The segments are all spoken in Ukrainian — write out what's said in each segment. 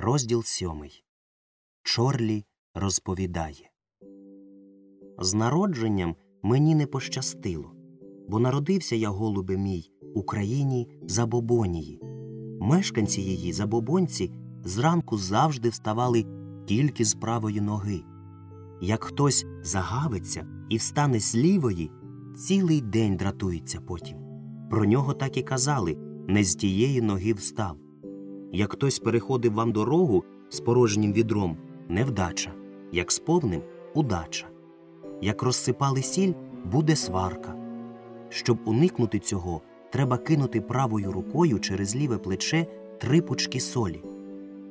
Розділ сьомий. Чорлі розповідає. З народженням мені не пощастило, бо народився я, голубе мій, у країні Забобонії. Мешканці її, забобонці, зранку завжди вставали тільки з правої ноги. Як хтось загавиться і встане з лівої, цілий день дратується потім. Про нього так і казали не з тієї ноги встав. Як хтось переходив вам дорогу з порожнім відром невдача, як з повним удача. Як розсипали сіль, буде сварка. Щоб уникнути цього, треба кинути правою рукою через ліве плече три пучки солі.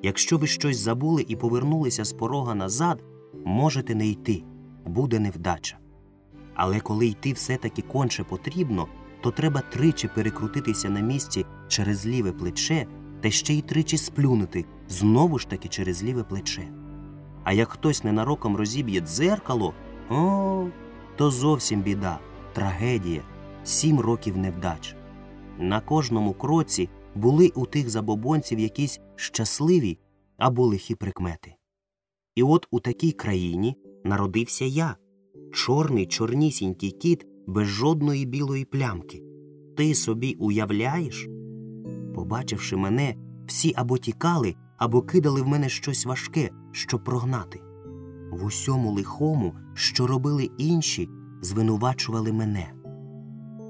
Якщо ви щось забули і повернулися з порога назад, можете не йти, буде невдача. Але коли йти все-таки конче потрібно, то треба тричі перекрутитися на місці через ліве плече та ще й тричі сплюнути знову ж таки через ліве плече. А як хтось ненароком розіб'є дзеркало, о, то зовсім біда, трагедія, сім років невдач. На кожному кроці були у тих забобонців якісь щасливі або лихі прикмети. І от у такій країні народився я, чорний чорнісінький кіт без жодної білої плямки. Ти собі уявляєш? Побачивши мене, всі або тікали, або кидали в мене щось важке, щоб прогнати. В усьому лихому, що робили інші, звинувачували мене.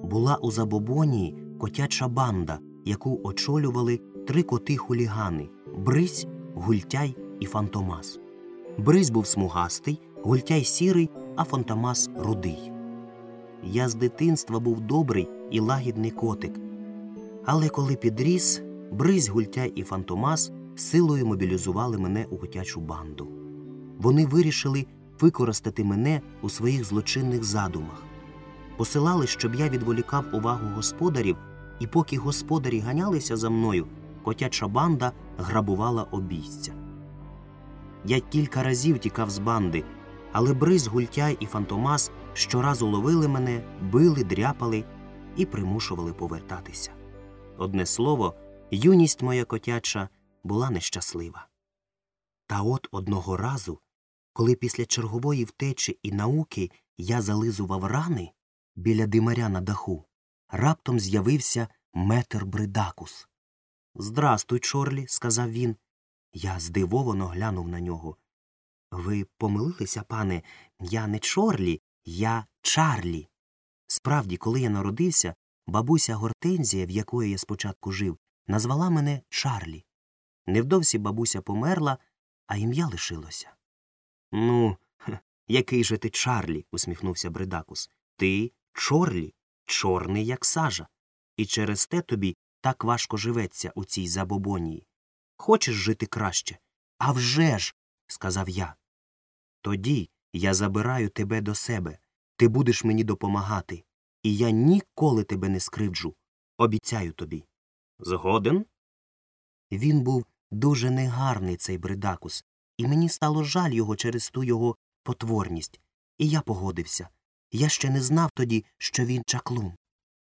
Була у забобонії котяча банда, яку очолювали три коти хулігани Брись, Гультяй і Фантомас. Брись був смугастий, Гультяй сірий, а Фантомас рудий. Я з дитинства був добрий і лагідний котик. Але коли підріс, Брись, Гультяй і Фантомас силою мобілізували мене у котячу банду. Вони вирішили використати мене у своїх злочинних задумах. Посилали, щоб я відволікав увагу господарів, і поки господарі ганялися за мною, котяча банда грабувала обійстя. Я кілька разів тікав з банди, але Бриз, Гультяй і Фантомас щоразу ловили мене, били, дряпали і примушували повертатися. Одне слово, юність моя котяча була нещаслива. Та от одного разу, коли після чергової втечі і науки я зализував рани біля димаря на даху, раптом з'явився метр Бридакус. Здрастуй, Чорлі, сказав він. Я здивовано глянув на нього. Ви помилилися, пане, я не Чорлі, я Чарлі. Справді, коли я народився, бабуся Гортензія, в якої я спочатку жив, назвала мене Чарлі. Невдовзі бабуся померла, а ім'я лишилося. Ну, хе, який же ти Чарлі? усміхнувся Бридакус. Ти Чорлі, чорний, як сажа. І через те тобі так важко живеться у цій забобонії. Хочеш жити краще? «А вже ж!» – сказав я. Тоді я забираю тебе до себе, ти будеш мені допомагати, і я ніколи тебе не скривджу. Обіцяю тобі. Згоден? Він був дуже негарний, цей бридакус, і мені стало жаль його через ту його потворність. І я погодився. Я ще не знав тоді, що він чаклун.